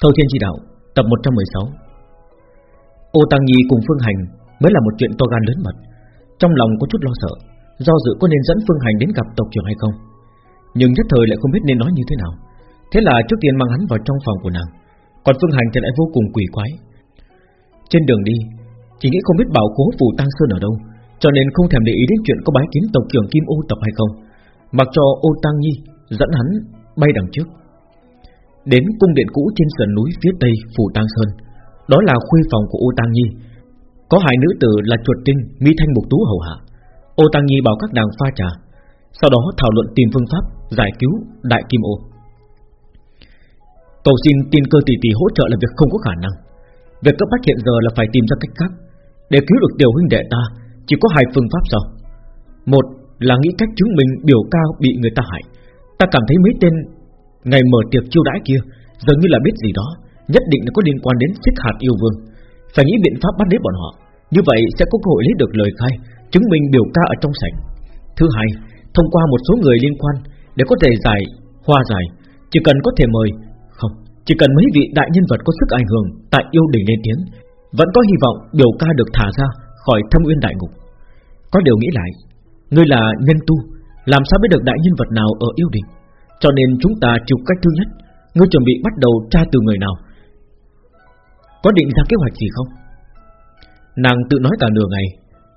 Thâu Thiên Chỉ Đạo, Tập 116 Ô Tăng Nhi cùng Phương Hành Mới là một chuyện to gan lớn mật. Trong lòng có chút lo sợ, Do dự có nên dẫn Phương Hành đến gặp tộc trưởng hay không. Nhưng nhất thời lại không biết nên nói như thế nào. Thế là trước tiên mang hắn vào trong phòng của nàng. Còn Phương Hành thì lại vô cùng quỷ quái. Trên đường đi, Chỉ nghĩ không biết bảo cố phù Tăng Sơn ở đâu, Cho nên không thèm để ý đến chuyện có bái kiến tộc trưởng Kim Ô Tập hay không. Mặc cho Ô Tăng Nhi dẫn hắn bay đằng trước. Đến cung điện cũ trên sườn núi phía tây phủ Tăng Sơn. Đó là khuê phòng của Ô Tăng Nhi. Có hai nữ tử là chuột tinh, Mi Thanh Mục Tú hầu hạ. Ô Tăng Nhi bảo các nàng pha trà, Sau đó thảo luận tìm phương pháp giải cứu Đại Kim Ô. Cầu xin tiên cơ tỷ tỷ hỗ trợ là việc không có khả năng. Việc cấp bách hiện giờ là phải tìm ra cách khác. Để cứu được tiểu huynh đệ ta, Chỉ có hai phương pháp sao Một là nghĩ cách chứng minh biểu cao bị người ta hại. Ta cảm thấy mấy tên Ngày mở tiệc chiêu đãi kia, Dường như là biết gì đó, Nhất định là có liên quan đến xích hạt yêu vương. Phải nghĩ biện pháp bắt lấy bọn họ, Như vậy sẽ có cơ hội lấy được lời khai, Chứng minh biểu ca ở trong sảnh. Thứ hai, Thông qua một số người liên quan, Để có thể giải Hoa giải, Chỉ cần có thể mời, Không, Chỉ cần mấy vị đại nhân vật có sức ảnh hưởng, Tại yêu đình lên tiếng, Vẫn có hy vọng biểu ca được thả ra Khỏi thâm uyên đại ngục. Có điều nghĩ lại, Ngươi là nhân tu, Làm sao biết được đại nhân vật nào ở yêu đình cho nên chúng ta chịu cách thứ nhất. Ngươi chuẩn bị bắt đầu tra từ người nào? Có định ra kế hoạch gì không? Nàng tự nói cả nửa ngày,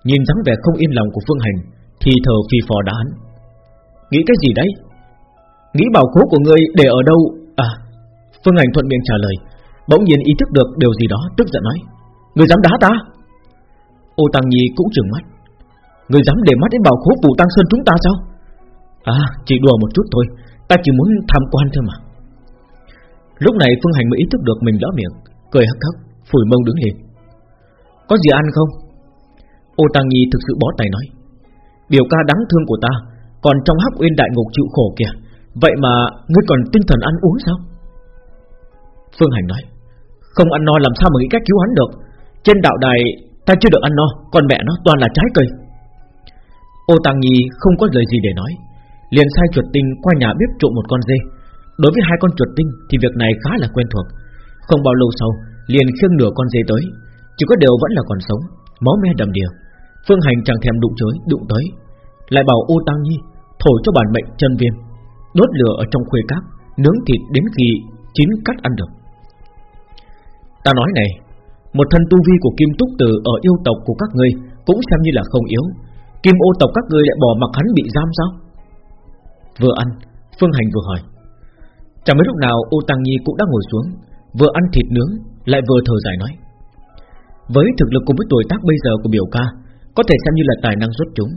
Nhìn dáng vẻ không yên lòng của Phương Hành, Thì thờ phi phò đã hắn. Nghĩ cái gì đấy? Nghĩ bảo khố của ngươi để ở đâu? À Phương Hành thuận miệng trả lời, Bỗng nhiên ý thức được điều gì đó, tức giận nói, Ngươi dám đá ta? Ô Tăng Nhi cũng trừng mắt, Ngươi dám để mắt đến bảo khố phủ Tăng Sơn chúng ta sao? À chỉ đùa một chút thôi. Ta chỉ muốn tham quan thôi mà. Lúc này Phương Hành mới ý thức được mình lỡ miệng, Cười hắc hắc, Phủi mông đứng lên. Có gì ăn không? Ô Tăng Nhi thực sự bó tay nói. Biểu ca đáng thương của ta, Còn trong hắc uyên đại ngục chịu khổ kìa, Vậy mà ngươi còn tinh thần ăn uống sao? Phương Hành nói. Không ăn no làm sao mà nghĩ cách cứu hắn được. Trên đạo đài ta chưa được ăn no, Còn mẹ nó toàn là trái cây. Ô Tăng Nhi không có lời gì để nói liền sai chuột tinh qua nhà bếp trộn một con dê. Đối với hai con chuột tinh thì việc này khá là quen thuộc. Không bao lâu sau, liền khiêng nửa con dê tới, chỉ có đều vẫn là còn sống, máu me đầm đìa. Phương Hành chẳng thèm đụng chối, đụng tới, lại bảo ô Tăng Nhi thổi cho bản mệnh chân viêm, đốt lửa ở trong khuê cát, nướng thịt đến khi chín cắt ăn được. Ta nói này, một thân tu vi của Kim Túc Tử ở yêu tộc của các ngươi cũng xem như là không yếu. Kim ô tộc các ngươi lại bỏ mặc hắn bị giam sao? Vừa ăn, Phương Hành vừa hỏi. Chẳng mấy lúc nào Ô Tăng Nhi cũng đã ngồi xuống, Vừa ăn thịt nướng, Lại vừa thở dài nói. Với thực lực cùng với tuổi tác bây giờ của biểu ca, Có thể xem như là tài năng xuất chúng.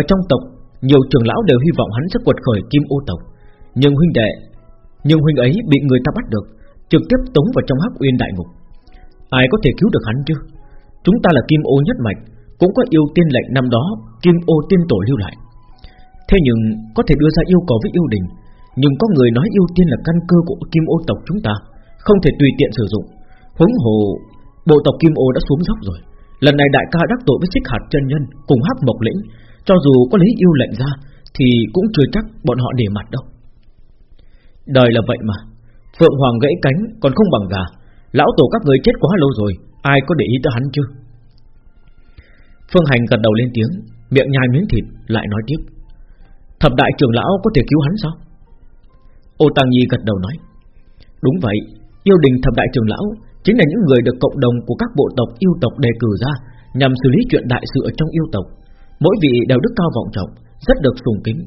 Ở trong tộc, Nhiều trưởng lão đều hy vọng hắn sẽ quật khởi kim ô tộc. Nhưng huynh đệ, Nhưng huynh ấy bị người ta bắt được, Trực tiếp tống vào trong hắc uyên đại ngục Ai có thể cứu được hắn chứ? Chúng ta là kim ô nhất mạch, Cũng có yêu tiên lệnh năm đó, Kim ô tiên tổ lưu lại. Thế nhưng, có thể đưa ra yêu cầu với yêu đình. Nhưng có người nói yêu tiên là căn cơ của kim ô tộc chúng ta, Không thể tùy tiện sử dụng. Huống hồ, Bộ tộc kim ô đã xuống dốc rồi. Lần này đại ca đắc tội với xích hạt chân nhân, Cùng hắc mộc lĩnh. Cho dù có lấy yêu lệnh ra, Thì cũng chưa chắc bọn họ để mặt đâu. Đời là vậy mà. Phượng Hoàng gãy cánh, còn không bằng gà. Lão tổ các người chết quá lâu rồi, Ai có để ý tới hắn chứ? Phương Hành gật đầu lên tiếng, Miệng nhai miếng thịt, lại nói tiếp. Thập đại trưởng lão có thể cứu hắn sao? Ô Tăng Nhi gật đầu nói, Đúng vậy, Yêu đình thập đại trưởng lão Chính là những người được cộng đồng của các bộ tộc yêu tộc đề cử ra Nhằm xử lý chuyện đại sự ở trong yêu tộc. Mỗi vị đều đức cao vọng trọng, Rất được sùng kính.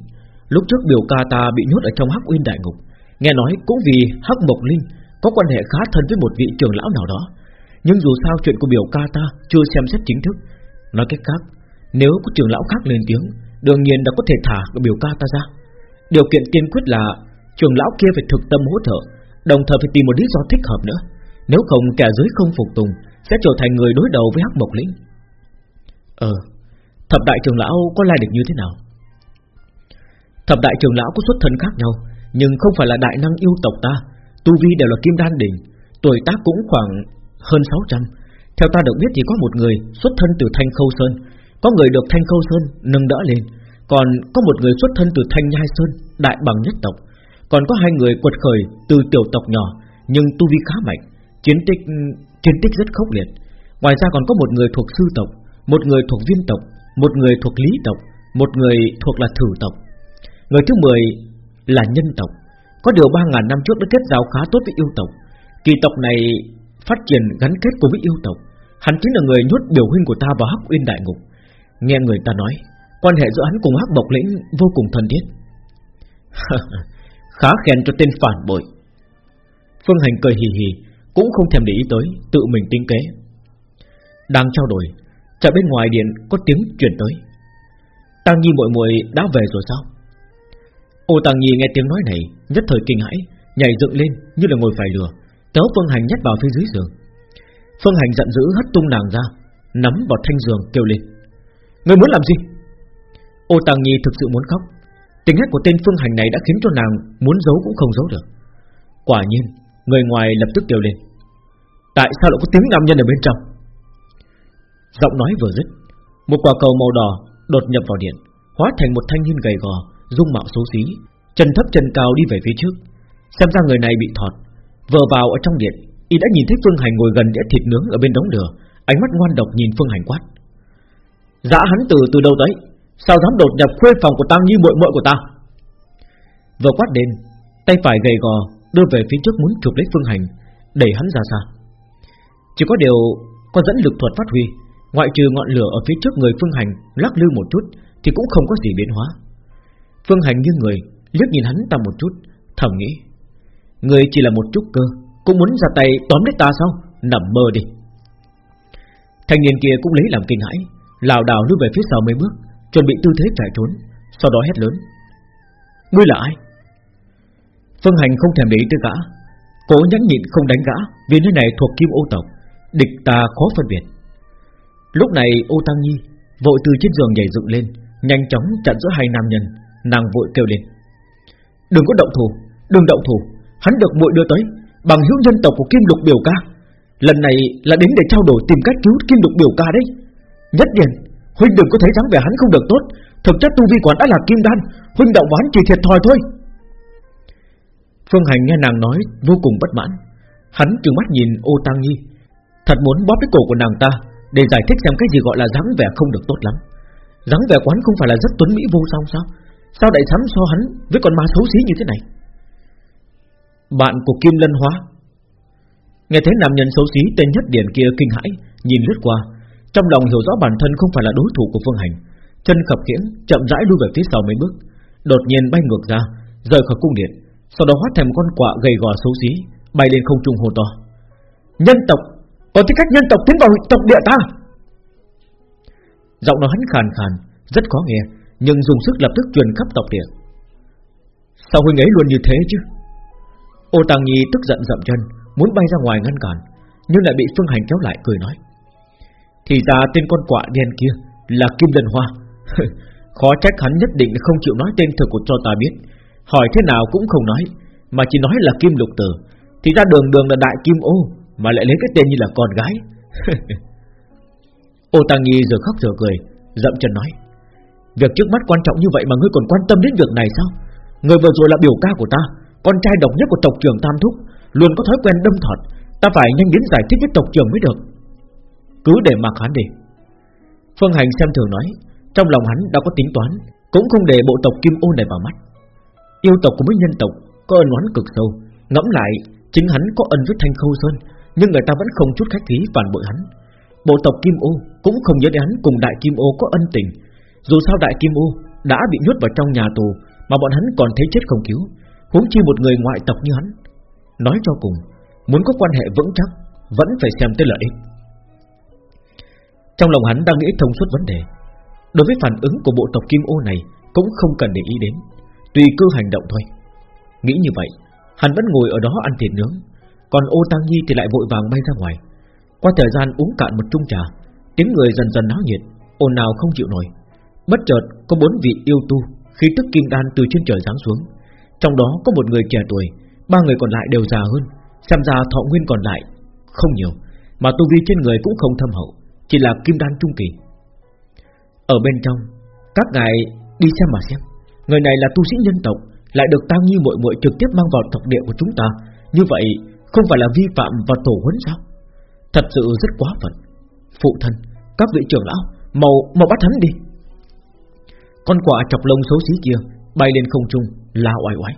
Lúc trước biểu ca ta bị nhốt ở trong hắc uyên đại ngục, Nghe nói cũng vì hắc mộc linh Có quan hệ khá thân với một vị trưởng lão nào đó. Nhưng dù sao chuyện của biểu ca ta Chưa xem xét chính thức. Nói cách khác, Nếu có trưởng lão khác lên tiếng Đương nhiên đã có thể thả biểu ca ta ra. Điều kiện tiên quyết là Trường lão kia phải thực tâm hỗ trợ, Đồng thời phải tìm một lý do thích hợp nữa. Nếu không, kẻ dưới không phục tùng Sẽ trở thành người đối đầu với hắc mộc lĩnh Ờ Thập đại trường lão có lai lịch như thế nào? Thập đại trường lão có xuất thân khác nhau, Nhưng không phải là đại năng yêu tộc ta. Tu vi đều là kim đan đỉnh, Tuổi tác cũng khoảng hơn 600 Theo ta được biết thì có một người Xuất thân từ Thanh Khâu Sơn có người được Thanh Khâu Sơn nâng đỡ lên, Còn có một người xuất thân từ Thanh Nhai Sơn, Đại bằng nhất tộc. Còn có hai người quật khởi từ tiểu tộc nhỏ, Nhưng tu vi khá mạnh, Chiến tích chiến tích rất khốc liệt. Ngoài ra còn có một người thuộc sư tộc, Một người thuộc viên tộc, Một người thuộc lý tộc, Một người thuộc là thử tộc. Người thứ 10 là nhân tộc. Có điều 3.000 năm trước đã kết giao khá tốt với yêu tộc. Kỳ tộc này phát triển gắn kết cùng với yêu tộc. Hắn chính là người nhốt biểu huynh của ta vào Hắc Uyên Đại Ngục. Nghe người ta nói, Quan hệ giữa hắn cùng Hắc Bộc Lĩnh vô cùng thân thiết. Khá khen cho tên phản bội. Phương Hành cười hì hì, Cũng không thèm để ý tới, Tự mình tính kế. Đang trao đổi, Chợ bên ngoài điện có tiếng chuyển tới. Tăng Nhi muội muội đã về rồi sao? Ô Tăng Nhi nghe tiếng nói này, Nhất thời kinh hãi, Nhảy dựng lên như là ngồi phải lừa Kéo Phương Hành nhét vào phía dưới giường. Phương Hành giận dữ hất tung nàng ra, Nắm vào thanh giường kêu lên. Người muốn làm gì? Ô Tàng Nhi thực sự muốn khóc. Tính cách của tên Phương Hành này đã khiến cho nàng Muốn giấu cũng không giấu được. Quả nhiên, Người ngoài lập tức kêu lên. Tại sao lại có tiếng nam nhân ở bên trong? Giọng nói vừa dứt, Một quả cầu màu đỏ đột nhập vào điện, Hóa thành một thanh niên gầy gò, Dung mạo xấu xí, Chân thấp chân cao đi về phía trước. Xem ra người này bị thọt. Vừa vào ở trong điện, Y đã nhìn thấy Phương Hành ngồi gần đĩa thịt nướng ở bên đống lửa, Ánh mắt ngoan độc nhìn Phương Hành quát. Dã hắn từ từ đâu tới Sao dám đột nhập khuê phòng của ta Nhi muội muội của ta? Vừa quát đến, Tay phải gầy gò đưa về phía trước muốn chụp lấy Phương Hành, Đẩy hắn ra xa. Chỉ có điều có dẫn lực thuật phát huy, Ngoại trừ ngọn lửa ở phía trước người Phương Hành Lắc lư một chút Thì cũng không có gì biến hóa. Phương Hành như người, liếc nhìn hắn ta một chút, Thầm nghĩ, Người chỉ là một chút cơ, Cũng muốn ra tay tóm lấy ta sao? Nằm mơ đi. Thanh niên kia cũng lấy làm kinh hãi lảo đảo lùi về phía sau mấy bước Chuẩn bị tư thế chạy trốn Sau đó hét lớn. Ngươi là ai? Phương Hành không thèm để ý tới gã Cố nhẫn nhịn không đánh gã Vì nơi này thuộc kim ô tộc Địch ta khó phân biệt. Lúc này ô Tăng Nhi Vội từ trên giường nhảy dựng lên Nhanh chóng chặn giữa hai nam nhân Nàng vội kêu lên. Đừng có động thủ, đừng động thủ Hắn được muội đưa tới Bằng hữu nhân tộc của kim lục biểu ca. Lần này là đến để trao đổi tìm cách cứu kim lục biểu ca đấy. Nhất điền Huynh đừng có thấy dáng vẻ hắn không được tốt. Thực chất tu vi quán đã là kim đan, Huynh động quán chỉ thiệt thòi thôi. Phương Hành nghe nàng nói vô cùng bất mãn. Hắn trừng mắt nhìn ô Tăng Nhi, Thật muốn bóp cái cổ của nàng ta Để giải thích xem cái gì gọi là dáng vẻ không được tốt lắm. Dáng vẻ quán không phải là rất tuấn mỹ vô song sao? Sao đại sắm so hắn với con ma xấu xí như thế này? Bạn của Kim Lân Hóa. Nghe thấy nam nhân xấu xí tên nhất điển kia kinh hãi, Nhìn lướt qua trong lòng hiểu rõ bản thân không phải là đối thủ của Phương Hành, Chân khập khiễng, chậm rãi lui về phía sau mấy bước, Đột nhiên bay ngược ra, Rời khỏi cung điện, Sau đó hóa thành con quạ gầy gò xấu xí, Bay lên không trung hồ to. Nhân tộc! Có tư cách nhân tộc tiến vào tộc địa ta? Giọng nói hắn khàn khàn, Rất khó nghe, Nhưng dùng sức lập tức truyền khắp tộc địa. Sao huynh ấy luôn như thế chứ? Ô Tàng Nhi tức giận dậm chân, Muốn bay ra ngoài ngăn cản, Nhưng lại bị Phương Hành kéo lại, cười nói. Thì ra tên con quạ đen kia Là Kim Lân Hoa. Khó trách hắn nhất định không chịu nói tên thực của cho ta biết. Hỏi thế nào cũng không nói, Mà chỉ nói là Kim Lục Tử. Thì ra đường đường là Đại Kim Ô, Mà lại lấy cái tên như là con gái. Ô Tăng Nhi giờ khóc giờ cười, Dậm chân nói, Việc trước mắt quan trọng như vậy mà ngươi còn quan tâm đến việc này sao? Người vừa rồi là biểu ca của ta, Con trai độc nhất của tộc trưởng Tam Thúc, Luôn có thói quen đâm thọt. Ta phải nhanh đến giải thích với tộc trưởng mới được. Cứ để mặc hắn đi. Phương Hành xem thường nói, Trong lòng hắn đã có tính toán, Cũng không để bộ tộc Kim Ô này vào mắt. Yêu tộc của mấy nhân tộc Có ân oán cực sâu, Ngẫm lại, chính hắn có ân với Thanh Khâu Sơn, Nhưng người ta vẫn không chút khách khí phản bội hắn. Bộ tộc Kim Ô cũng không nhớ đến hắn cùng Đại Kim Ô có ân tình. Dù sao Đại Kim Ô đã bị nhốt vào trong nhà tù, Mà bọn hắn còn thấy chết không cứu, Huống chi một người ngoại tộc như hắn. Nói cho cùng, Muốn có quan hệ vững chắc, Vẫn phải xem tới lợi ích. Trong lòng hắn đang nghĩ thông suốt vấn đề. Đối với phản ứng của bộ tộc Kim Ô này, Cũng không cần để ý đến. Tùy cơ hành động thôi. Nghĩ như vậy, Hắn vẫn ngồi ở đó ăn thịt nướng. Còn ô Tăng Nhi thì lại vội vàng bay ra ngoài. Qua thời gian uống cạn một chung trà, Tiếng người dần dần náo nhiệt, ồn nào không chịu nổi. Bất chợt, có bốn vị yêu tu khi tức kim đan từ trên trời giáng xuống. Trong đó có một người trẻ tuổi, Ba người còn lại đều già hơn. Xem ra thọ nguyên còn lại không nhiều, Mà tu vi trên người cũng không thâm hậu. Chỉ là kim đan trung kỳ. Ở bên trong Các ngài đi xem mà xem. Người này là tu sĩ nhân tộc Lại được tăng như muội muội trực tiếp mang vào tộc địa của chúng ta. Như vậy Không phải là vi phạm và tổ huấn sao? Thật sự rất quá phận. Phụ thân, các vị trưởng lão Màu, màu bắt hắn đi. Con quả chọc lông xấu xí kia Bay lên không trung, la oai oái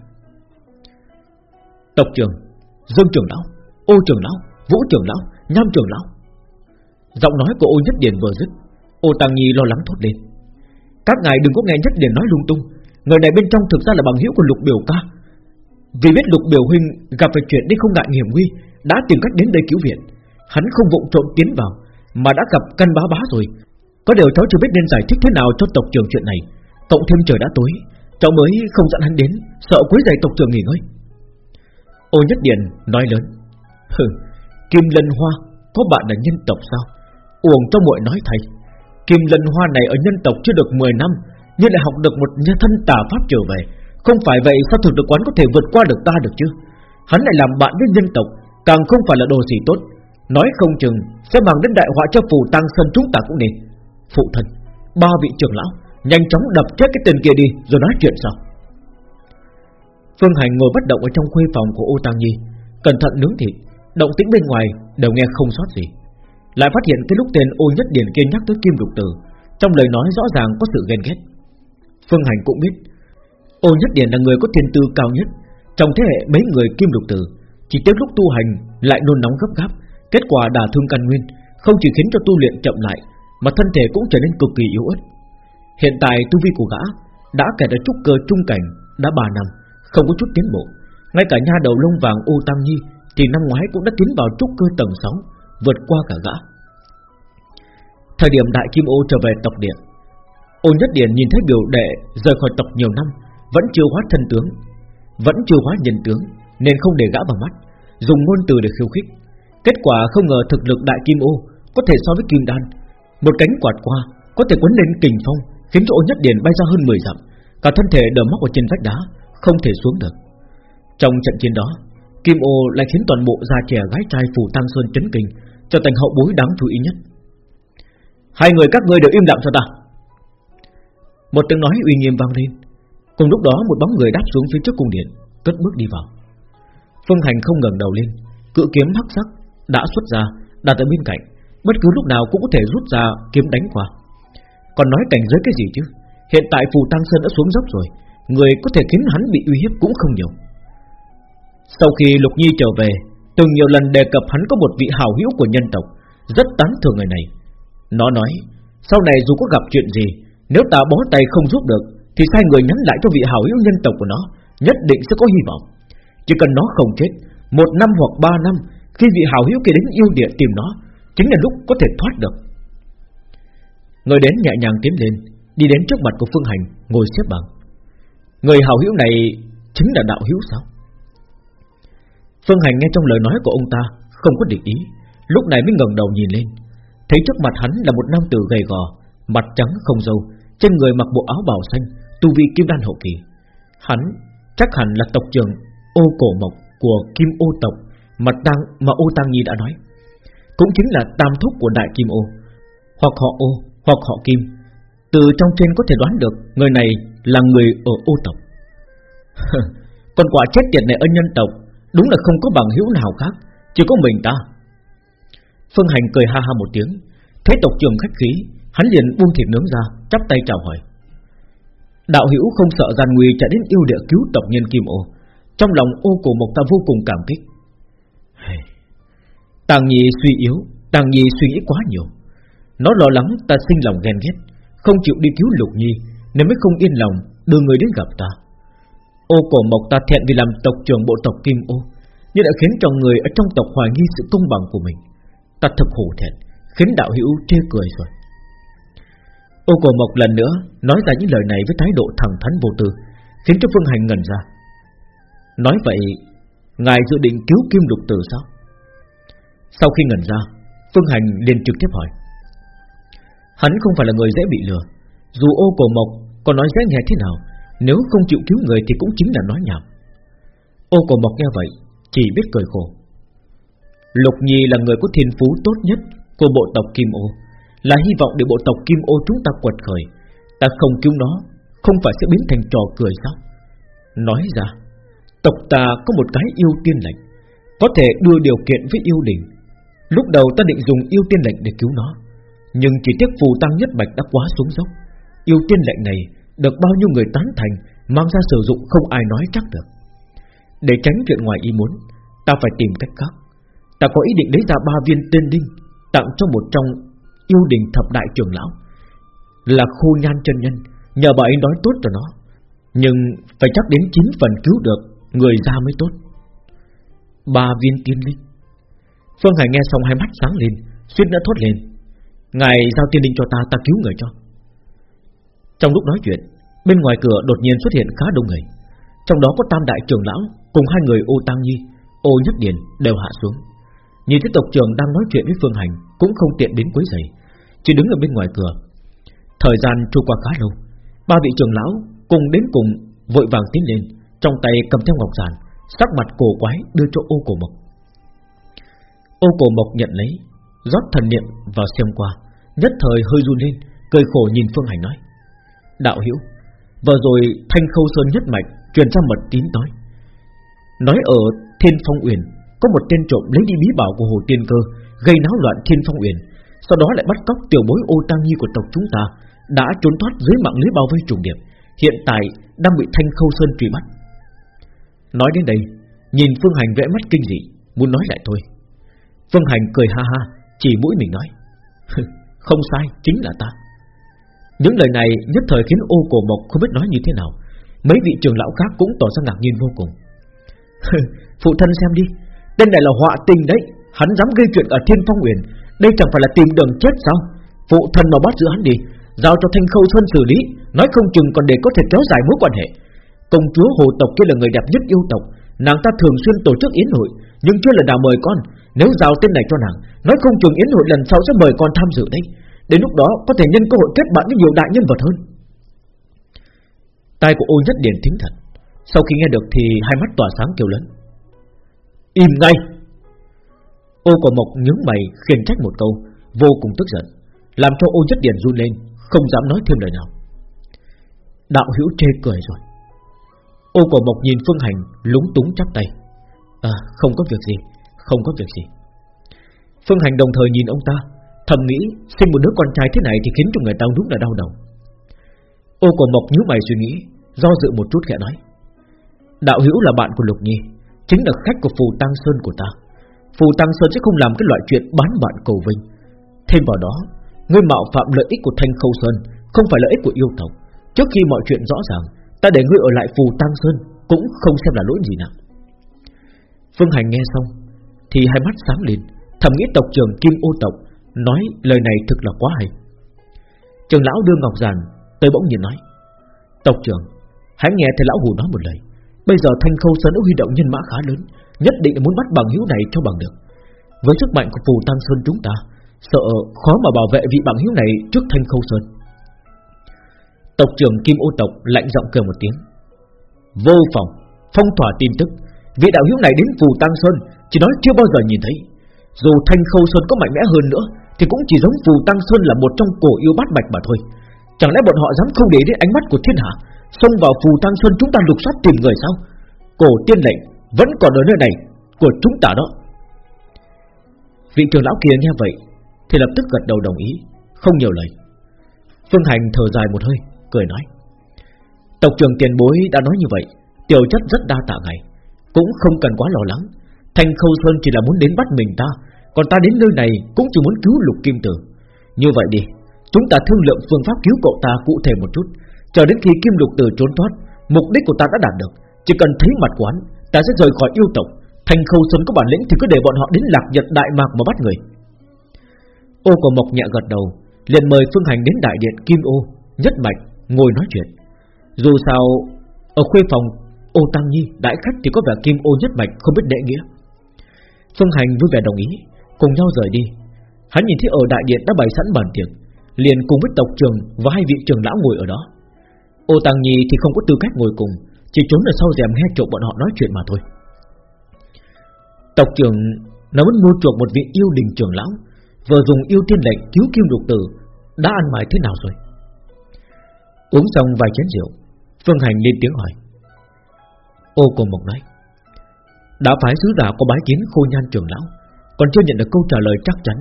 Tộc trưởng, Dương trưởng lão, Ô trưởng lão, Vũ trưởng lão, Nham trưởng lão Giọng nói của ô nhất điền vừa dứt Ô Tăng Nhi lo lắng thốt lên. Các ngài đừng có nghe nhất điền nói lung tung. Người này bên trong thực ra là bằng hữu của lục biểu ca. Vì biết lục biểu huynh Gặp phải chuyện đi không ngại hiểm nguy Đã tìm cách đến đây cứu viện. Hắn không vụng trộm tiến vào Mà đã gặp căn bá bá rồi. Có điều cháu chưa biết nên giải thích thế nào cho tộc trưởng chuyện này. Cộng thêm trời đã tối Cháu mới không dặn hắn đến Sợ quấy giày tộc trưởng nghỉ ngơi. Ô Nhất Điền nói lớn Hừ, Kim Lân Hoa Có bạn là nhân tộc sao? Uổng cho muội nói thầy. Kim Lân Hoa này ở nhân tộc chưa được 10 năm, Nhưng lại học được một nhân thân tà pháp trở về. Không phải vậy, sao thực lực quán có thể vượt qua được ta được chứ? Hắn lại làm bạn với nhân tộc, Càng không phải là đồ gì tốt. Nói không chừng, sẽ mang đến đại họa cho phù tăng sân chúng ta cũng nên. Phụ thân, Ba vị trưởng lão, Nhanh chóng đập chết cái tên kia đi, Rồi nói chuyện sau. Phương Hành ngồi bất động ở trong khuê phòng của Ô Tăng Nhi, Cẩn thận nướng thịt, Động tĩnh bên ngoài, đều nghe không sót gì. Lại phát hiện cái lúc tên ô nhất điển kia nhắc tới Kim Lục Tử, Trong lời nói rõ ràng có sự ghen ghét. Phương Hành cũng biết, Ô nhất điển là người có thiên tư cao nhất, Trong thế hệ mấy người Kim Lục Tử, Chỉ tiếc lúc tu hành lại nôn nóng gấp gáp, Kết quả đả thương căn nguyên, Không chỉ khiến cho tu luyện chậm lại, Mà thân thể cũng trở nên cực kỳ yếu ớt. Hiện tại tu vi của gã Đã kể đã trúc cơ trung cảnh Đã 3 năm, Không có chút tiến bộ. Ngay cả nha đầu lông vàng ô tam nhi Thì năm ngoái cũng đã tiến vào trúc cơ tầng 6 Vượt qua cả gã. Thời điểm đại kim ô trở về tộc điện, Ô nhất điện nhìn thấy biểu đệ Rời khỏi tộc nhiều năm, Vẫn chưa hóa thân tướng, Vẫn chưa hóa nhân tướng, Nên không để gã vào mắt, Dùng ngôn từ để khiêu khích. Kết quả không ngờ thực lực đại kim ô Có thể so với kim đan, Một cánh quạt qua Có thể quấn lên kình phong, Khiến cho ô nhất điền bay ra hơn 10 dặm, Cả thân thể đờ mắc ở trên vách đá, Không thể xuống được. Trong trận chiến đó, Kim ô lại khiến toàn bộ già trẻ gái trai phủ Tam sơn chấn kinh Trở thành hậu bối đáng chú ý nhất. Hai người các ngươi đều im lặng cho ta. Một tiếng nói uy nghiêm vang lên. Cùng lúc đó, một bóng người đáp xuống phía trước cung điện, Cất bước đi vào. Phương Hành không ngẩng đầu lên, Cự kiếm hắc sắc đã xuất ra, đặt ở bên cạnh. Bất cứ lúc nào cũng có thể rút ra kiếm đánh qua. Còn nói cảnh giới cái gì chứ? Hiện tại Phù Tăng Sơn đã xuống dốc rồi, Người có thể khiến hắn bị uy hiếp cũng không nhiều. Sau khi Lục Nhi trở về Từng nhiều lần đề cập hắn có một vị hào hữu của nhân tộc, Rất tán thưởng người này. Nó nói, Sau này dù có gặp chuyện gì, Nếu ta bó tay không giúp được, Thì sai người nhắn lại cho vị hào hữu nhân tộc của nó, Nhất định sẽ có hy vọng. Chỉ cần nó không chết, Một năm hoặc ba năm, Khi vị hào hữu kia đến yêu địa tìm nó, Chính là lúc có thể thoát được. Người đến nhẹ nhàng tiến lên, Đi đến trước mặt của Phương Hành, Ngồi xếp bằng. Người hào hữu này chính là đạo hữu sao? Phương Hành nghe trong lời nói của ông ta Không có định ý Lúc này mới ngẩng đầu nhìn lên. Thấy trước mặt hắn là một nam tử gầy gò Mặt trắng không dâu Trên người mặc bộ áo bào xanh Tu vi kim đan hậu kỳ. Hắn chắc hẳn là tộc trưởng ô cổ mộc Của kim ô tộc Mà, tăng, mà ô tăng nhi đã nói. Cũng chính là tam thúc của đại kim ô Hoặc họ ô hoặc họ kim. Từ trong trên có thể đoán được Người này là người ở ô tộc. Còn quả chết tiệt này ở nhân tộc Đúng là không có bằng hữu nào khác, Chỉ có mình ta. Phương Hành cười ha ha một tiếng, Thấy tộc trưởng khách khí, Hắn liền buông thịt nướng ra, chắp tay chào hỏi. Đạo hữu không sợ gian nguy chạy đến yêu địa cứu tộc nhân Kim Ô, Trong lòng ô cổ mộc ta vô cùng cảm kích. Tàng Nhi suy yếu, Tàng Nhi suy nghĩ quá nhiều. Nó lo lắng ta sinh lòng ghen ghét, Không chịu đi cứu Lục Nhi, Nên mới không yên lòng đưa người đến gặp ta. Ô cổ mộc ta thẹn vì làm tộc trưởng bộ tộc Kim Ô, Nhưng đã khiến cho người ở trong tộc hoài nghi sự công bằng của mình. Ta thật hổ thẹn, Khiến đạo hữu chê cười rồi. Ô cổ mộc lần nữa Nói ra những lời này với thái độ thẳng thắn vô tư, Khiến cho Phương Hành ngẩn ra. Nói vậy, Ngài dự định cứu Kim Lục Tử sao? Sau khi ngẩn ra, Phương Hành liền trực tiếp hỏi. Hắn không phải là người dễ bị lừa, Dù ô cổ mộc có nói dễ nghe thế nào nếu không chịu cứu người thì cũng chính là nói nhảm. Ô cổ mộc nghe vậy, Chỉ biết cười khổ. Lục Nhi là người có thiên phú tốt nhất Của bộ tộc Kim Ô, Là hy vọng để bộ tộc Kim Ô chúng ta quật khởi. Ta không cứu nó, Không phải sẽ biến thành trò cười sao? Nói ra, Tộc ta có một cái yêu tiên lệnh, Có thể đưa điều kiện với yêu đình. Lúc đầu ta định dùng yêu tiên lệnh để cứu nó, Nhưng chỉ tiếc phù tăng nhất bạch đã quá xuống dốc. Yêu tiên lệnh này được bao nhiêu người tán thành, Mang ra sử dụng không ai nói chắc được. Để tránh chuyện ngoài ý muốn, Ta phải tìm cách khác. Ta có ý định lấy ra ba viên tên đinh, Tặng cho một trong yêu đình thập đại trưởng lão. Là khô nhan chân nhân, Nhờ bà ấy nói tốt cho nó. Nhưng phải chắc đến 9 phần cứu được Người ra mới tốt. Ba viên tiên linh. Phương Hải nghe xong hai mắt sáng lên, suýt đã thốt lên. Ngài giao tiên linh cho ta ta cứu người cho. Trong lúc nói chuyện, Bên ngoài cửa đột nhiên xuất hiện khá đông người. Trong đó có tam đại trưởng lão Cùng hai người ô tăng nhi, Ô nhất điền đều hạ xuống. Nhìn thấy tộc trưởng đang nói chuyện với Phương Hành Cũng không tiện đến quấy giày Chỉ đứng ở bên ngoài cửa. Thời gian trôi qua khá lâu, Ba vị trưởng lão cùng đến cùng Vội vàng tiến lên, Trong tay cầm theo ngọc giản, Sắc mặt cổ quái đưa cho ô cổ mộc. Ô cổ mộc nhận lấy, rót thần niệm vào xem qua, Nhất thời hơi run lên, Cười khổ nhìn Phương Hành nói Đạo hữu. Vừa rồi Thanh Khâu Sơn nhất mạch Truyền ra mật tín tới, Nói ở Thiên Phong Uyển Có một tên trộm lấy đi bí bảo của Hồ Tiên Cơ Gây náo loạn Thiên Phong Uyển Sau đó lại bắt cóc tiểu bối ô tăng nhi của tộc chúng ta Đã trốn thoát dưới mạng lưới bao vây trùng điệp Hiện tại đang bị Thanh Khâu Sơn truy bắt. Nói đến đây Nhìn Phương Hành vẽ mắt kinh dị Muốn nói lại thôi. Phương Hành cười ha ha Chỉ mũi mình nói Không sai chính là ta. Những lời này nhất thời khiến ô cổ mộc không biết nói như thế nào. Mấy vị trường lão khác cũng tỏ ra ngạc nhiên vô cùng. Phụ thân xem đi, Tên này là họa tình đấy, Hắn dám gây chuyện ở Thiên Phong Uyển, Đây chẳng phải là tìm đường chết sao? Phụ thân mà bắt giữ hắn đi, Giao cho Thanh Khâu Xuân xử lý, Nói không chừng còn để có thể kéo dài mối quan hệ. Công chúa Hồ Tộc kia là người đẹp nhất yêu tộc, Nàng ta thường xuyên tổ chức yến hội, Nhưng chưa lần nào mời con. Nếu giao tên này cho nàng, Nói không chừng yến hội lần sau sẽ mời con tham dự đấy. Đến lúc đó, có thể nhân cơ hội kết bạn với nhiều đại nhân vật hơn. Tai của ô nhất điển thính thật. Sau khi nghe được thì hai mắt tỏa sáng kêu lớn. Im ngay! Ô của mộc nhướng mày, khiển trách một câu, Vô cùng tức giận, Làm cho ô nhất điển run lên, Không dám nói thêm lời nào. Đạo hữu chê cười rồi. Ô cổ mộc nhìn Phương Hành, lúng túng chắp tay. À không có việc gì, Không có việc gì. Phương Hành đồng thời nhìn ông ta Thầm nghĩ sinh một đứa con trai thế này Thì khiến cho người ta đúng là đau đầu. Ô cổ mộc nhíu mày suy nghĩ, Do dự một chút khẽ nói. Đạo hữu là bạn của Lục Nhi, Chính là khách của Phù Tăng Sơn của ta. Phù Tăng Sơn sẽ không làm cái loại chuyện bán bạn cầu vinh. Thêm vào đó, Ngươi mạo phạm lợi ích của Thanh Khâu Sơn Không phải lợi ích của yêu tộc. Trước khi mọi chuyện rõ ràng, Ta để ngươi ở lại phù Tăng Sơn Cũng không xem là lỗi gì nào. Phương Hành nghe xong Thì hai mắt sáng lên, Thầm nghĩ tộc trưởng Kim Ô Tộc Nói lời này thực là quá hay. Trường lão đưa ngọc giàn Tới bỗng nhìn nói, Tộc trưởng, Hãy nghe thầy lão hù nói một lời. Bây giờ Thanh Khâu Sơn đã huy động nhân mã khá lớn, Nhất định là muốn bắt bằng hữu này cho bằng được. Với sức mạnh của phù Tăng Sơn chúng ta, Sợ khó mà bảo vệ vị bằng hữu này trước Thanh Khâu Sơn. Tộc trưởng Kim Ô Tộc lạnh giọng cười một tiếng, Vô phòng, Phong tỏa tin tức. Vị đạo hữu này đến Phù Tăng Sơn Chỉ nói chưa bao giờ nhìn thấy. Dù Thanh Khâu Sơn có mạnh mẽ hơn nữa thì cũng chỉ giống Phù Tăng xuân là một trong cổ yêu bát bạch mà thôi. Chẳng lẽ bọn họ dám không để đến ánh mắt của thiên hạ, Xông vào Phù Tăng xuân chúng ta lục soát tìm người sao? Cổ tiên lệnh Vẫn còn ở nơi này, Của chúng ta đó. Vị trưởng lão kia nghe vậy, Thì lập tức gật đầu đồng ý, Không nhiều lời. Phương Hành thở dài một hơi, cười nói, Tộc trưởng tiền bối đã nói như vậy, Tiểu chất rất đa tạ ngài, Cũng không cần quá lo lắng. Thanh Khâu Sơn chỉ là muốn đến bắt mình ta còn ta đến nơi này cũng chỉ muốn cứu lục kim tử. Như vậy đi, Chúng ta thương lượng phương pháp cứu cậu ta cụ thể một chút. Chờ đến khi kim lục tử trốn thoát, Mục đích của ta đã đạt được. Chỉ cần thấy mặt quán, Ta sẽ rời khỏi yêu tộc. Thanh Khâu sớm có bản lĩnh thì cứ để bọn họ đến lạc nhật đại mạc mà bắt người. Ô cổ mộc nhẹ gật đầu, liền mời Phương Hành đến đại điện Kim Ô, Nhất Mạch, ngồi nói chuyện. Dù sao, Ở khuê phòng, ô Tăng Nhi, Đại khách thì có vẻ kim ô nhất mạch không biết đệ nghĩa. Phương Hành vui vẻ đồng ý. Cùng nhau rời đi. Hắn nhìn thấy ở đại điện đã bày sẵn bàn tiệc, Liền cùng với tộc trưởng và hai vị trưởng lão ngồi ở đó. Ô Tăng Nhi thì không có tư cách ngồi cùng, Chỉ trốn ở sau rèm nghe trộm bọn họ nói chuyện mà thôi. Tộc trưởng Nó muốn mua chuộc một vị yêu đình trưởng lão, Vừa dùng yêu tiên lệnh cứu kim đục tử, Đã ăn mài thế nào rồi? Uống xong vài chén rượu, Phương Hành lên tiếng hỏi. Ô Cổ Mộc nói, Đã phải sứ giả có bái kiến khô nhan trưởng lão. Còn chưa nhận được câu trả lời chắc chắn,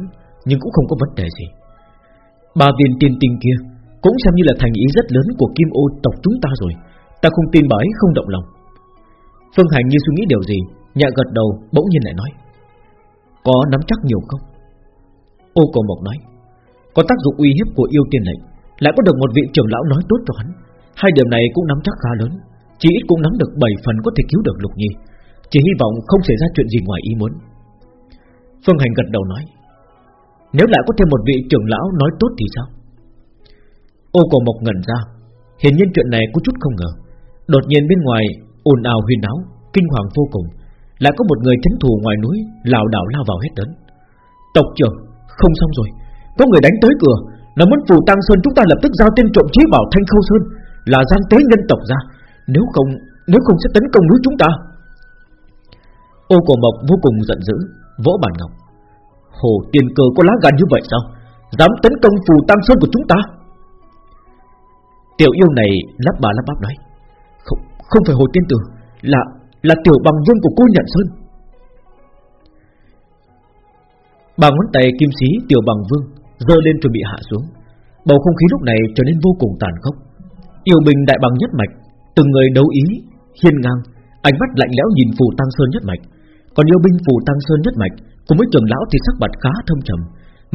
Nhưng cũng không có vấn đề gì. Ba viên tiên tinh kia Cũng xem như là thành ý rất lớn của kim ô tộc chúng ta rồi. Ta không tin bà ấy không động lòng. Phương Hành như suy nghĩ điều gì, Nhẹ gật đầu, bỗng nhiên lại nói. Có nắm chắc nhiều không? Ô cổ mộc nói. Có tác dụng uy hiếp của yêu tiên lệnh, Lại có được một vị trưởng lão nói tốt cho hắn. Hai điểm này cũng nắm chắc khá lớn Chỉ ít cũng nắm được 7 phần có thể cứu được Lục Nhi. Chỉ hy vọng không xảy ra chuyện gì ngoài ý muốn. Phương Hành gật đầu nói, Nếu lại có thêm một vị trưởng lão nói tốt thì sao? Ô cổ mộc ngẩn ra, Hiển nhiên chuyện này có chút không ngờ. Đột nhiên bên ngoài ồn ào huyên náo Kinh hoàng vô cùng, Lại có một người chấn thủ ngoài núi lảo đảo lao vào hết đến Tộc trưởng, Không xong rồi, Có người đánh tới cửa Là muốn phù tăng sơn, chúng ta lập tức giao tên trộm chí bảo thanh khâu sơn, Là gian tế nhân tộc ra, Nếu không Nếu không sẽ tấn công núi chúng ta. Ô cổ mộc vô cùng giận dữ Vỗ bàn ngọc. Hồ tiền cờ có lá gan như vậy sao? Dám tấn công phù tăng sơn của chúng ta? Tiểu yêu này lắp bà lắp bắp nói. Không, không phải hồ tiên tử Là, là tiểu bằng vương của cô nhận sơn. Bà ngón tay kim sĩ tiểu bằng vương rơi lên chuẩn bị hạ xuống. Bầu không khí lúc này trở nên vô cùng tàn khốc. Yêu bình đại bằng nhất mạch Từng người đấu ý, hiên ngang Ánh mắt lạnh lẽo nhìn phù tăng sơn nhất mạch. Còn yêu binh phù tăng sơn nhất mạch, Cùng với trưởng lão thì sắc mặt khá thâm trầm,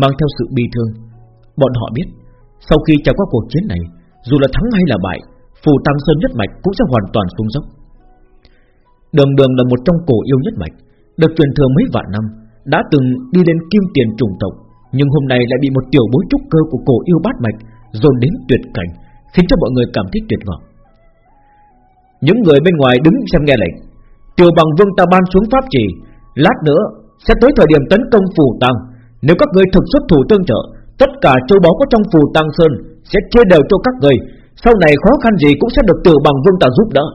Mang theo sự bi thương. Bọn họ biết, Sau khi trải qua cuộc chiến này, Dù là thắng hay là bại, Phù tăng sơn nhất mạch cũng sẽ hoàn toàn xuống dốc. Đường đường là một trong cổ yêu nhất mạch, Được truyền thừa mấy vạn năm, Đã từng đi lên kim tiền trùng tộc, Nhưng hôm nay lại bị một tiểu bối trúc cơ của cổ yêu bát mạch Dồn đến tuyệt cảnh, Khiến cho mọi người cảm thấy tuyệt vọng. Những người bên ngoài đứng xem nghe lệnh Tiểu bằng vương ta ban xuống pháp chỉ, Lát nữa sẽ tới thời điểm tấn công phù tăng. Nếu các người thực xuất thủ tương trợ Tất cả châu báu có trong phù tăng sơn Sẽ chia đều cho các người Sau này khó khăn gì cũng sẽ được tiểu bằng vương ta giúp đỡ.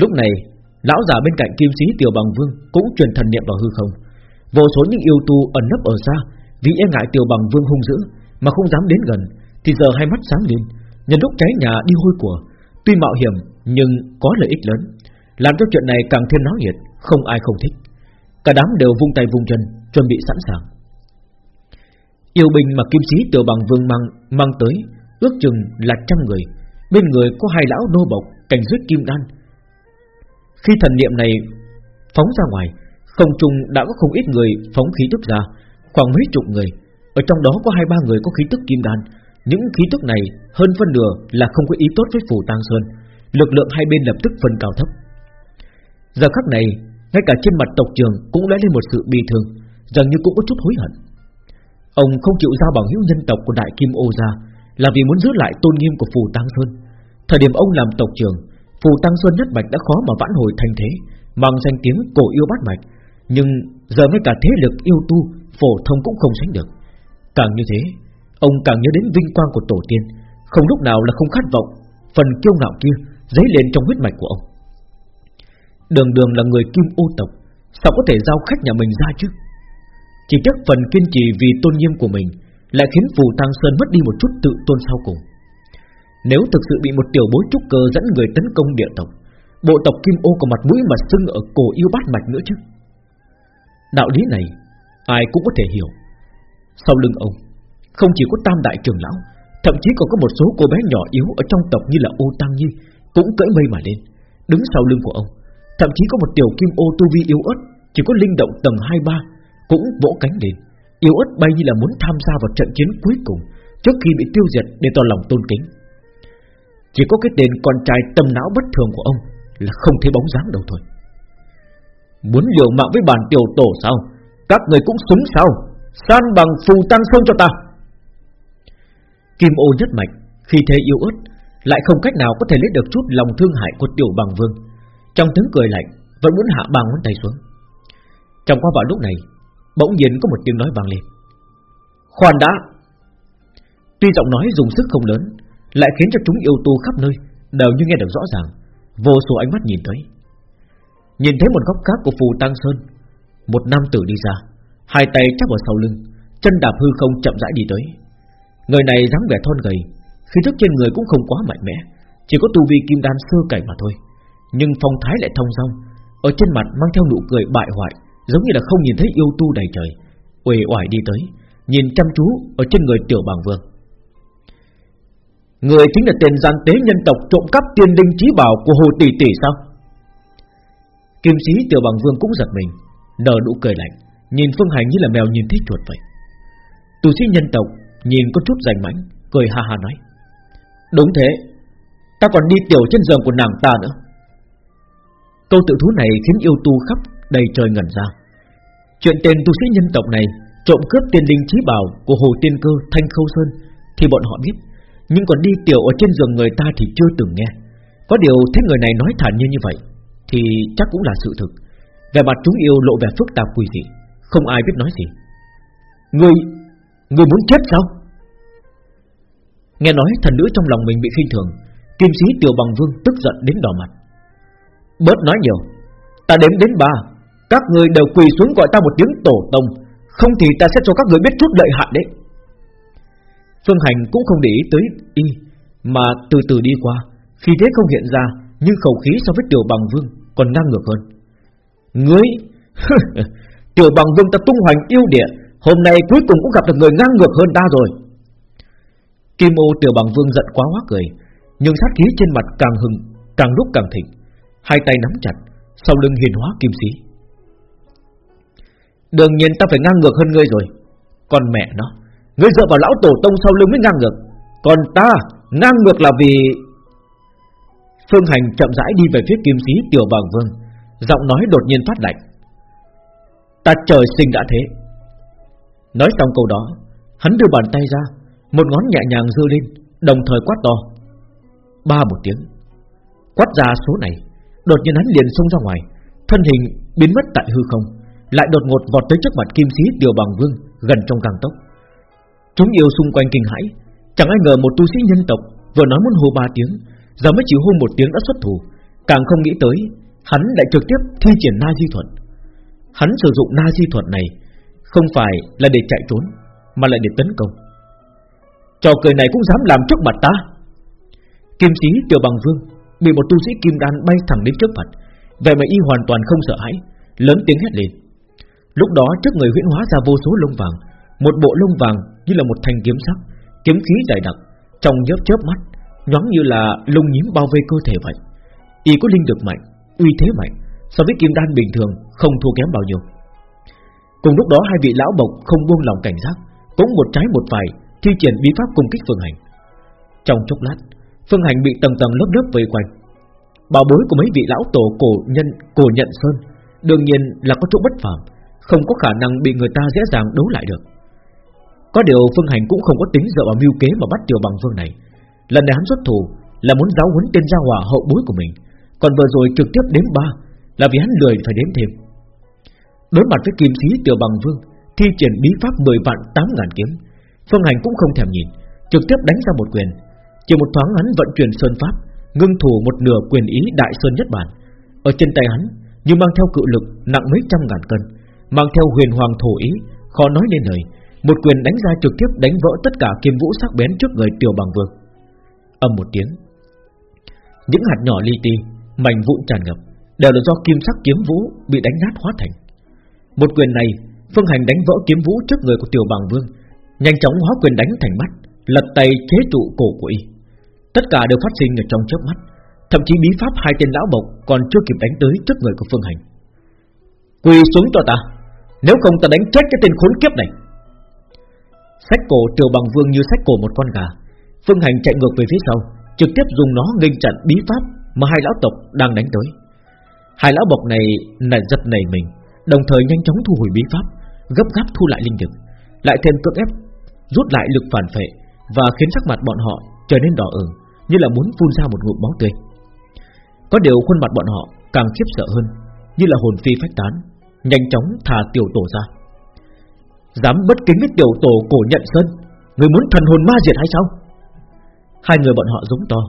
Lúc này Lão già bên cạnh kim sĩ tiểu bằng vương Cũng truyền thần niệm vào hư không. Vô số những yêu tu ẩn nấp ở xa Vì e ngại tiểu bằng vương hung dữ Mà không dám đến gần Thì giờ hai mắt sáng lên Nhân lúc cháy nhà đi hôi của. Tuy mạo hiểm nhưng có lợi ích lớn. Làm cho chuyện này càng thêm náo nhiệt, Không ai không thích. Cả đám đều vung tay vung chân, Chuẩn bị sẵn sàng. Yêu binh mà kim sĩ tiểu bằng vương mang mang tới, Ước chừng là trăm người. Bên người có hai lão nô bộc, Cảnh rước kim đan. Khi thần niệm này phóng ra ngoài, Không trung đã có không ít người phóng khí tức ra, Khoảng mấy chục người. Ở trong đó có hai ba người có khí tức kim đan. Những khí tức này hơn phân nửa Là không có ý tốt với phủ tang Sơn. Lực lượng hai bên lập tức phân cao thấp. Giờ khắc này, Ngay cả trên mặt tộc trường cũng đã lên một sự bi thương, Dường như cũng có chút hối hận. Ông không chịu giao bằng hữu nhân tộc của Đại Kim Ô ra, Là vì muốn giữ lại tôn nghiêm của Phù Tăng Sơn. Thời điểm ông làm tộc trưởng Phù Tăng Xuân nhất mạch đã khó mà vãn hồi thành thế, Mang danh tiếng cổ yêu bát mạch. Nhưng giờ ngay cả thế lực yêu tu, Phổ thông cũng không sánh được. Càng như thế, Ông càng nhớ đến vinh quang của tổ tiên, Không lúc nào là không khát vọng Phần kiêu ngạo kia dấy lên trong huyết mạch của ông. Đường đường là người kim ô tộc, Sao có thể giao khách nhà mình ra chứ? Chỉ chắc phần kiên trì vì tôn nghiêm của mình Lại khiến Phù Tăng Sơn mất đi một chút tự tôn sau cùng. Nếu thực sự bị một tiểu bối trúc cơ dẫn người tấn công địa tộc, Bộ tộc Kim Ô có mặt mũi mà sưng ở cổ yêu bát mạch nữa chứ? Đạo lý này, Ai cũng có thể hiểu. Sau lưng ông, Không chỉ có tam đại trưởng lão, Thậm chí còn có một số cô bé nhỏ yếu Ở trong tộc như là ô tăng nhi Cũng cưỡi mây mà lên, Đứng sau lưng của ông. Thậm chí có một tiểu kim ô tu vi yếu ớt, Chỉ có linh động tầng 2-3 Cũng vỗ cánh lên. Yếu ớt bay như là muốn tham gia vào trận chiến cuối cùng, Trước khi bị tiêu diệt để tỏ lòng tôn kính. Chỉ có cái tên con trai tâm não bất thường của ông Là không thấy bóng dáng đâu thôi. Muốn liều mạng với bản tiểu tổ sao? Các người cũng súng sao? San bằng phù tăng sơn cho ta. Kim ô nhất mạch, Khi thế yêu ớt, Lại không cách nào có thể lấy được chút lòng thương hại của tiểu bằng vương. Trong tiếng cười lạnh Vẫn muốn hạ ba ngón tay xuống Trong qua vào lúc này Bỗng nhiên có một tiếng nói vang lên Khoan đã Tuy giọng nói dùng sức không lớn lại khiến cho chúng yêu tu khắp nơi đều như nghe được rõ ràng, vô số ánh mắt nhìn tới. Nhìn thấy một góc khác của phù tăng sơn, một nam tử đi ra, hai tay chắp vào sau lưng, chân đạp hư không chậm rãi đi tới. Người này dáng vẻ thon gầy, khí thức trên người cũng không quá mạnh mẽ, chỉ có tu vi kim đan sơ cảnh mà thôi, nhưng phong thái lại thông dong, Ở trên mặt mang theo nụ cười bại hoại Giống như là không nhìn thấy yêu tu đầy trời. Uể oải đi tới Nhìn chăm chú ở trên người tiểu bằng vương. Người chính là tên gian tế nhân tộc trộm cắp tiên linh trí bảo của Hồ Tỷ Tỷ sao? Kim sĩ tiểu bằng vương cũng giật mình Nở nụ cười lạnh Nhìn Phương Hành như là mèo nhìn thấy chuột vậy. Tu sĩ nhân tộc Nhìn có chút rành mãnh Cười ha ha nói. Đúng thế Ta còn đi tiểu trên giường của nàng ta nữa. Câu tự thú này khiến yêu tu khắp đầy trời ngẩn ra. Chuyện tên tu sĩ nhân tộc này Trộm cướp tiền linh trí bảo Của Hồ Tiên Cơ, Thanh Khâu Sơn Thì bọn họ biết, Nhưng còn đi tiểu ở trên giường người ta thì chưa từng nghe. Có điều thấy người này nói thản nhiên như vậy Thì chắc cũng là sự thực. Về mặt chúng yêu lộ vẻ phức tạp quỷ dị, Không ai biết nói gì. Người Người muốn chết sao? Nghe nói thần nữ trong lòng mình bị khinh thường, Kim sĩ tiểu bằng vương tức giận đến đỏ mặt. Bớt nói nhiều. Ta đếm đến ba. Các người đều quỳ xuống gọi ta một tiếng tổ tông. Không thì ta sẽ cho các người biết chút lợi hại đấy. Phương Hành cũng không để ý tới y, Mà từ từ đi qua. Khi thế không hiện ra, Nhưng khẩu khí so với tiểu bằng vương Còn ngang ngược hơn. Ngươi? Tiểu bằng vương ta tung hoành yêu địa, Hôm nay cuối cùng cũng gặp được người ngang ngược hơn ta rồi. Kim ô tiểu bằng vương giận quá hóa cười, Nhưng sát khí trên mặt càng hừng, Càng lúc càng thịnh. Hai tay nắm chặt, Sau lưng hiền hóa kim sĩ. Đương nhiên ta phải ngang ngược hơn ngươi rồi. Còn mẹ nó, Ngươi dựa vào lão tổ tông sau lưng mới ngang ngược. Còn ta, ngang ngược là vì Phương Hành chậm rãi đi về phía kim sĩ, tiểu bàng vương. Giọng nói đột nhiên phát lạnh. Ta trời sinh đã thế. Nói xong câu đó, Hắn đưa bàn tay ra, Một ngón nhẹ nhàng dơ lên, Đồng thời quát to. Ba một tiếng. Quát ra số này Đột nhiên hắn liền xông ra ngoài. Thân hình biến mất tại hư không, Lại đột ngột vọt tới trước mặt kim sĩ tiểu bằng vương, Gần trong càng tốc Chúng yêu xung quanh kinh hãi, Chẳng ai ngờ một tu sĩ nhân tộc Vừa nói muốn hô ba tiếng, Giờ mới chịu hô một tiếng đã xuất thủ. Càng không nghĩ tới, Hắn lại trực tiếp thi triển na di thuật. Hắn sử dụng na di thuật này Không phải là để chạy trốn, Mà lại để tấn công. Trò cười này cũng dám làm trước mặt ta. Kim sĩ tiểu bằng vương Bị một tu sĩ kim đan bay thẳng đến trước mặt Vậy mà y hoàn toàn không sợ hãi, Lớn tiếng hét lên. Lúc đó trước người huyễn hóa ra vô số lông vàng, Một bộ lông vàng như là một thanh kiếm sắc, Kiếm khí dày đặc, Trong nhớp chớp mắt, Nhoáng như là lông nhím bao vây cơ thể vậy. Y có linh lực mạnh, Uy thế mạnh, So với kim đan bình thường không thua kém bao nhiêu. Cùng lúc đó hai vị lão bộc không buông lòng cảnh giác, Cũng một trái một phải Thi triển bí pháp công kích Phương Hành. Trong chốc lát Phương Hành bị tầng tầng lớp lớp vây quanh. Bảo bối của mấy vị lão tổ cổ nhân, cổ nhận sơn, Đương nhiên là có chỗ bất phàm, Không có khả năng bị người ta dễ dàng đấu lại được. Có điều Phương Hành cũng không có tính dựa vào mưu kế mà bắt tiểu bằng vương này. Lần này hắn xuất thủ Là muốn giáo huấn tên gia hỏa hậu bối của mình, Còn vừa rồi trực tiếp đến ba, Là vì hắn lười phải đến thêm. Đối mặt với kim sĩ tiểu bằng vương, Thi triển bí pháp 10 vạn 8 ngàn kiếm, Phương Hành cũng không thèm nhìn, Trực tiếp đánh ra một quyền chỉ một thoáng hắn vận chuyển sơn pháp, Ngưng thủ một nửa quyền ý đại sơn nhất bản. Ở trên tay hắn, như mang theo cự lực nặng mấy trăm ngàn cân, Mang theo huyền hoàng thổ ý, Khó nói nên lời, Một quyền đánh ra trực tiếp đánh vỡ tất cả kim vũ sắc bén trước người tiểu bằng vương. Âm một tiếng, Những hạt nhỏ li ti, Mảnh vụn tràn ngập, Đều là do kim sắc kiếm vũ bị đánh nát hóa thành. Một quyền này, Phương Hành đánh vỡ kiếm vũ trước người của tiểu bằng vương, Nhanh chóng hóa quyền đánh thành mắt, Lật tay chế trụ cổ của y. Tất cả đều phát sinh ở trong chớp mắt. Thậm chí bí pháp hai tên lão bộc Còn chưa kịp đánh tới trước người của Phương Hành. Quỳ xuống cho ta. Nếu không ta đánh chết cái tên khốn kiếp này. Sách cổ Triều bằng vương như sách cổ một con gà. Phương Hành chạy ngược về phía sau, Trực tiếp dùng nó nghênh chặn bí pháp Mà hai lão tộc đang đánh tới. Hai lão bộc này nảy giật nảy mình, Đồng thời nhanh chóng thu hồi bí pháp, Gấp gáp thu lại linh lực, Lại thêm cưỡng ép Rút lại lực phản phệ Và khiến sắc mặt bọn họ trở nên đỏ ửng. Như là muốn phun ra một ngụm máu tươi. Có điều khuôn mặt bọn họ càng khiếp sợ hơn, Như là hồn phi phách tán, Nhanh chóng thả tiểu tổ ra. Dám bất kính với tiểu tổ cổ nhận sơn, Người muốn thần hồn ma diệt hay sao? Hai người bọn họ giống to,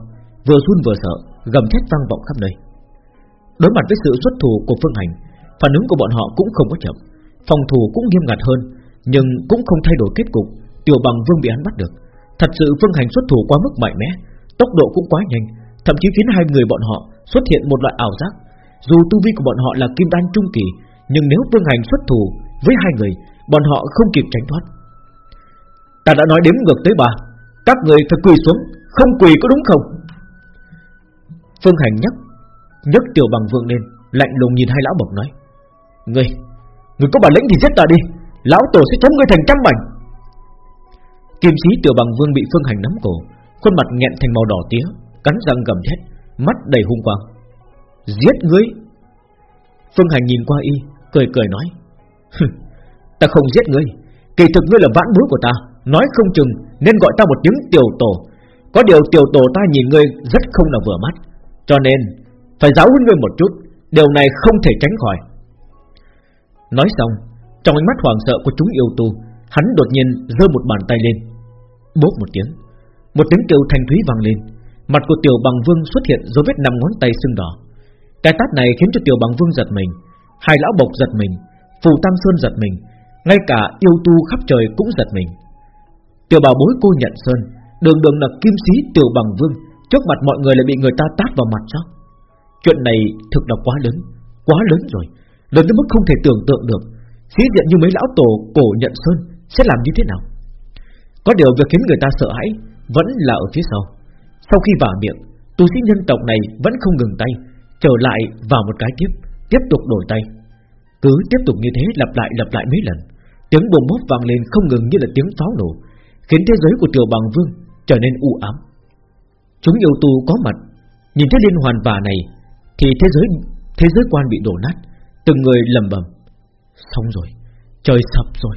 Vừa run vừa sợ, Gầm thét vang vọng khắp nơi. Đối mặt với sự xuất thủ của Phương Hành, Phản ứng của bọn họ cũng không có chậm, Phòng thủ cũng nghiêm ngặt hơn, Nhưng cũng không thay đổi kết cục, Tiểu bằng vương bị hắn bắt được. Thật sự Phương Hành xuất thủ quá mức mạnh mẽ Tốc độ cũng quá nhanh Thậm chí khiến hai người bọn họ xuất hiện một loại ảo giác. Dù tu vi của bọn họ là kim đan trung kỳ Nhưng nếu Vương Hành xuất thủ Với hai người Bọn họ không kịp tránh thoát. Ta đã nói đếm ngược tới ba Các người phải quỳ xuống Không quỳ có đúng không? Phương Hành nhắc nhấc tiểu bằng vương lên Lạnh lùng nhìn hai lão bộc nói Ngươi, ngươi có bản lĩnh thì giết ta đi Lão tổ sẽ chấm ngươi thành trăm mảnh. Kim sĩ tiểu bằng vương bị Phương Hành nắm cổ Khuôn mặt nghẹn thành màu đỏ tía, Cắn răng gầm thét, Mắt đầy hung quang. Giết ngươi! Phương Hành nhìn qua y, Cười cười nói Ta không giết ngươi. Kỳ thực ngươi là vãn bối của ta, Nói không chừng nên gọi ta một tiếng tiểu tổ. Có điều tiểu tổ ta nhìn ngươi Rất không là vừa mắt, Cho nên phải giáo huấn ngươi một chút, Điều này không thể tránh khỏi. Nói xong, Trong ánh mắt hoàng sợ của chúng yêu tu, Hắn đột nhiên giơ một bàn tay lên, Bốp một tiếng. Một tiếng kêu thanh thúy vang lên. Mặt của tiểu bằng vương xuất hiện dấu vết năm ngón tay sưng đỏ. Cái tát này khiến cho tiểu bằng vương giật mình, Hai lão bộc giật mình, Phù Tăng Sơn giật mình, Ngay cả yêu tu khắp trời cũng giật mình. Tiểu bảo bối cô nhận Sơn, Đường đường là kim sĩ tiểu bằng vương, Trước mặt mọi người lại bị người ta tát vào mặt sao Chuyện này thực là quá lớn Quá lớn rồi, Lớn đến mức không thể tưởng tượng được. Sĩ diện như mấy lão tổ cổ nhận Sơn Sẽ làm như thế nào? Có điều việc khiến người ta sợ hãi vẫn là ở phía sau. Sau khi vào miệng Tu sĩ nhân tộc này vẫn không ngừng tay, Trở lại vào một cái tiếp Tiếp tục đổi tay. Cứ tiếp tục như thế lặp lại lặp lại mấy lần, Tiếng bùng bốp vang lên không ngừng như là tiếng pháo nổ, Khiến thế giới của tiểu bằng vương Trở nên u ám. Chúng yêu tu có mặt, Nhìn thấy liên hoàn vả này, Thì thế giới thế giới quan bị đổ nát, Từng người lầm bầm. Xong rồi, Trời sập rồi.